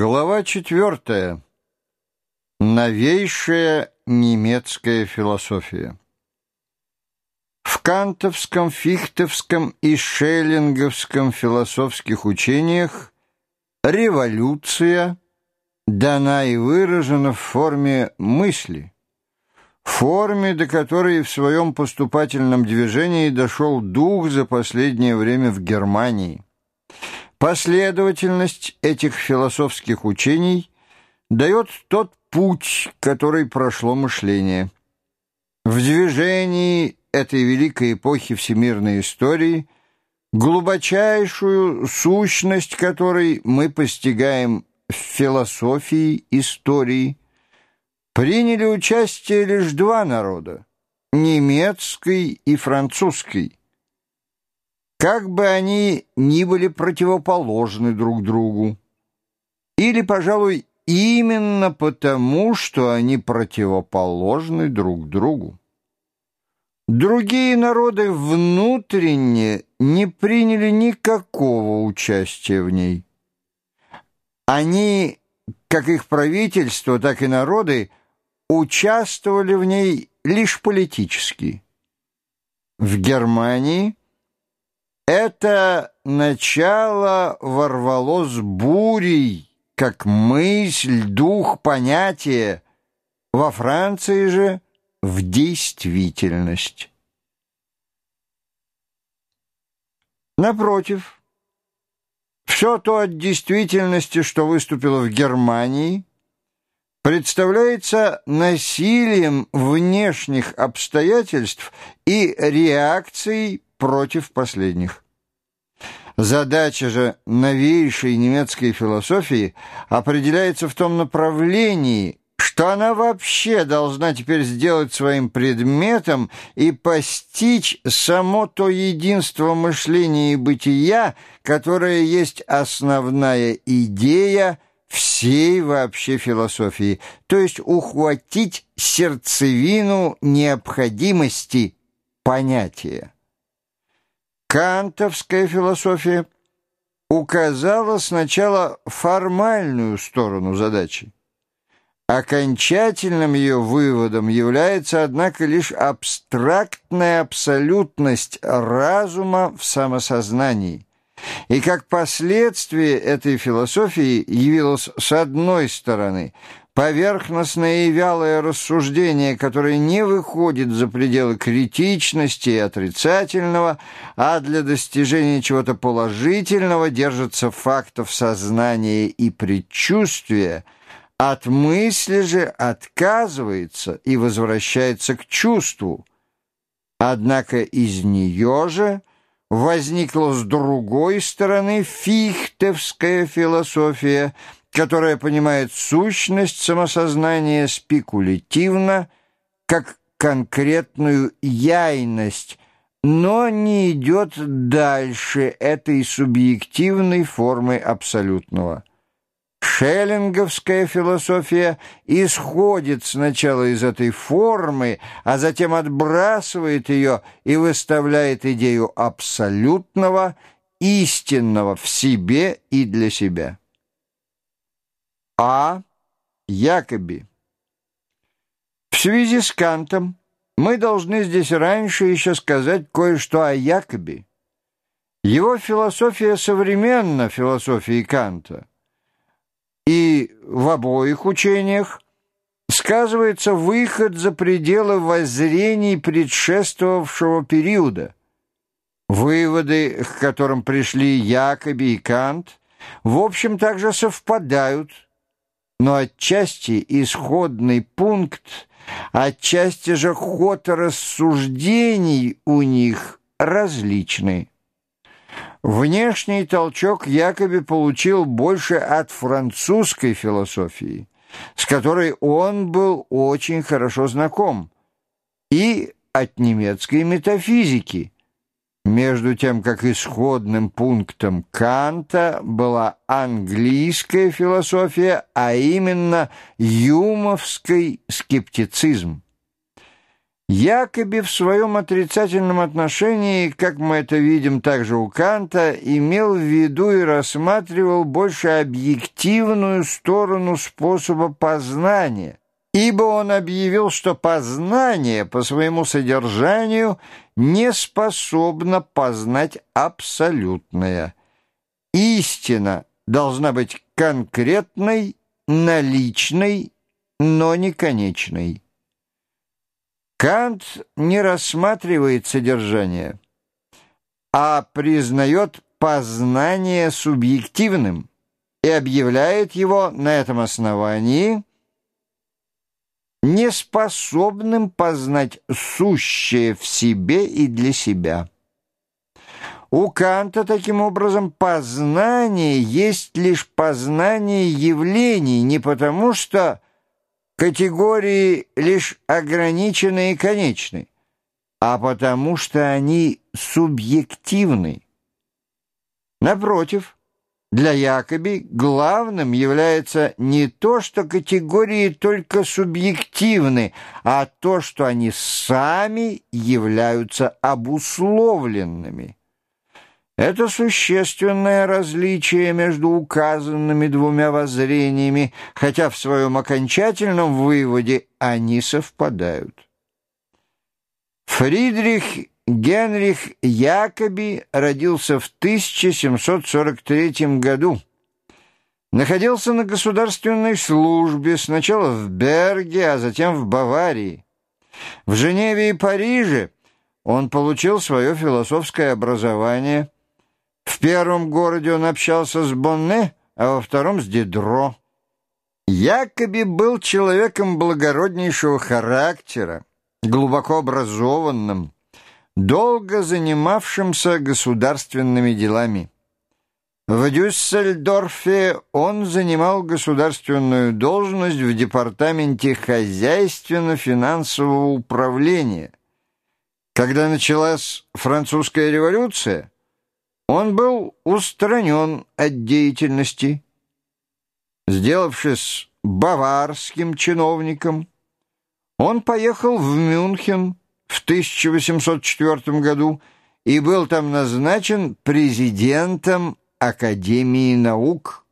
Глава четвертая. Новейшая немецкая философия. В кантовском, фихтовском и шеллинговском философских учениях революция дана и выражена в форме мысли, форме, до которой в своем поступательном движении дошел дух за последнее время в Германии – Последовательность этих философских учений дает тот путь, который прошло мышление. В движении этой великой эпохи всемирной истории глубочайшую сущность которой мы постигаем в философии истории, приняли участие лишь два народа – немецкий и французский, как бы они ни были противоположны друг другу. Или, пожалуй, именно потому, что они противоположны друг другу. Другие народы внутренне не приняли никакого участия в ней. Они, как их правительство, так и народы, участвовали в ней лишь политически. В Германии это начало ворвалось бурей, как мысль, дух, понятие. Во Франции же в действительность. Напротив, все то от действительности, что выступило в Германии, представляется насилием внешних обстоятельств и реакцией против последних. Задача же новейшей немецкой философии определяется в том направлении, что она вообще должна теперь сделать своим предметом и постичь само то единство мышления и бытия, которое есть основная идея всей вообще философии, то есть ухватить сердцевину необходимости понятия. Кантовская философия указала сначала формальную сторону задачи. Окончательным ее выводом является, однако, лишь абстрактная абсолютность разума в самосознании. И как последствие этой философии явилось с одной стороны Поверхностное и вялое рассуждение, которое не выходит за пределы критичности и отрицательного, а для достижения чего-то положительного держится фактов сознания и предчувствия, от мысли же отказывается и возвращается к чувству. Однако из нее же возникла с другой стороны фихтевская философия – которая понимает сущность самосознания спекулятивно, как конкретную яйность, но не идет дальше этой субъективной формы абсолютного. Шеллинговская философия исходит сначала из этой формы, а затем отбрасывает ее и выставляет идею абсолютного, истинного в себе и для себя. А. Якоби. В связи с Кантом мы должны здесь раньше еще сказать кое-что о Якоби. Его философия современна философии Канта, и в обоих учениях сказывается выход за пределы воззрений предшествовавшего периода. Выводы, к которым пришли Якоби и Кант, в общем также совпадают – но отчасти исходный пункт, отчасти же ход рассуждений у них различный. Внешний толчок якобы получил больше от французской философии, с которой он был очень хорошо знаком, и от немецкой метафизики – между тем как исходным пунктом Канта была английская философия, а именно юмовский скептицизм. Якоби в своем отрицательном отношении, как мы это видим также у Канта, имел в виду и рассматривал больше объективную сторону способа познания, ибо он объявил, что познание по своему содержанию не способно познать абсолютное. Истина должна быть конкретной, наличной, но не конечной. Кант не рассматривает содержание, а признает познание субъективным и объявляет его на этом основании неспособным познать сущее в себе и для себя. У Канта, таким образом, познание есть лишь познание явлений, не потому что категории лишь ограничены и конечны, а потому что они субъективны. Напротив, для Якоби главным является не то, что категории только субъективны, а то, что они сами являются обусловленными. Это существенное различие между указанными двумя воззрениями, хотя в своем окончательном выводе они совпадают. Фридрих Генрих Якоби родился в 1743 году. Находился на государственной службе сначала в Берге, а затем в Баварии. В Женеве и Париже он получил свое философское образование – в первом городе он общался с Бонне, а во втором — с Дидро. Якоби был человеком благороднейшего характера, глубоко образованным, долго занимавшимся государственными делами. В Дюссельдорфе он занимал государственную должность в департаменте хозяйственно-финансового управления. Когда началась французская революция, он был устранен от деятельности. Сделавшись баварским чиновником, он поехал в Мюнхен в 1804 году и был там назначен президентом Академии наук.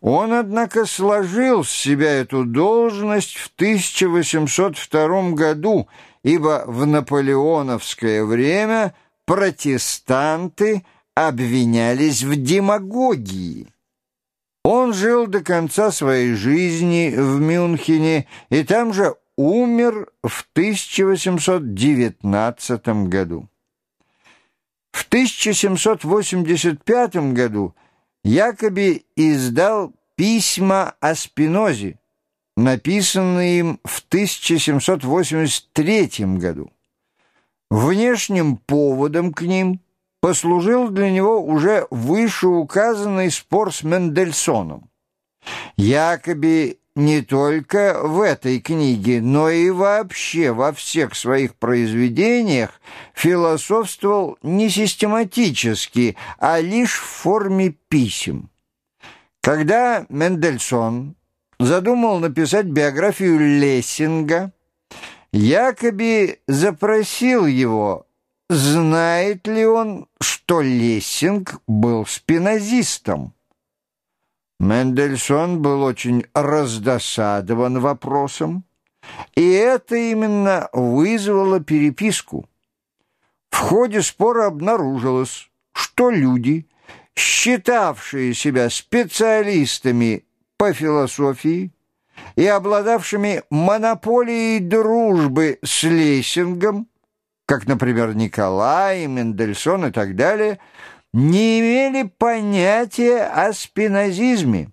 Он, однако, сложил с себя эту должность в 1802 году, ибо в наполеоновское время протестанты – обвинялись в демагогии. Он жил до конца своей жизни в Мюнхене и там же умер в 1819 году. В 1785 году Якоби издал письма о Спинозе, написанные им в 1783 году. Внешним поводом к ним послужил для него уже вышеуказанный спор с Мендельсоном. Якоби не только в этой книге, но и вообще во всех своих произведениях философствовал не систематически, а лишь в форме писем. Когда Мендельсон задумал написать биографию Лессинга, Якоби запросил его Знает ли он, что Лессинг был спинозистом? Мендельсон был очень раздосадован вопросом, и это именно вызвало переписку. В ходе спора обнаружилось, что люди, считавшие себя специалистами по философии и обладавшими монополией дружбы с Лессингом, как, например, Николай, Мендельсон и так далее, не имели понятия о спинозизме.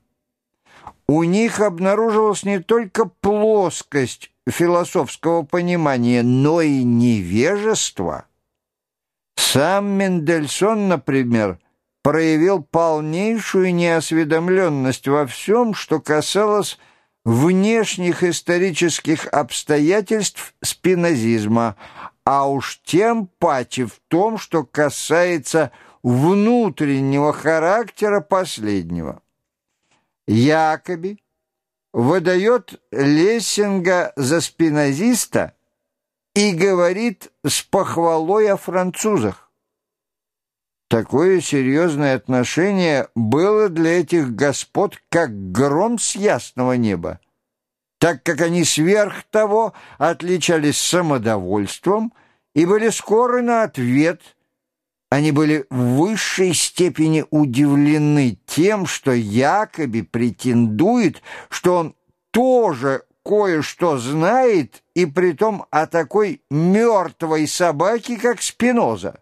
У них обнаружилась не только плоскость философского понимания, но и невежество. Сам Мендельсон, например, проявил полнейшую неосведомленность во всем, что касалось внешних исторических обстоятельств спинозизма, а уж тем паче в том, что касается внутреннего характера последнего. Якоби выдает Лессинга за спинозиста, и говорит с похвалой о французах. Такое серьезное отношение было для этих господ как гром с ясного неба, так как они сверх того отличались самодовольством и были скоры на ответ – они были в высшей степени удивлены тем, что якобы претендует, что он тоже кое-что знает, и притом о такой мертвой собаке, как Спиноза.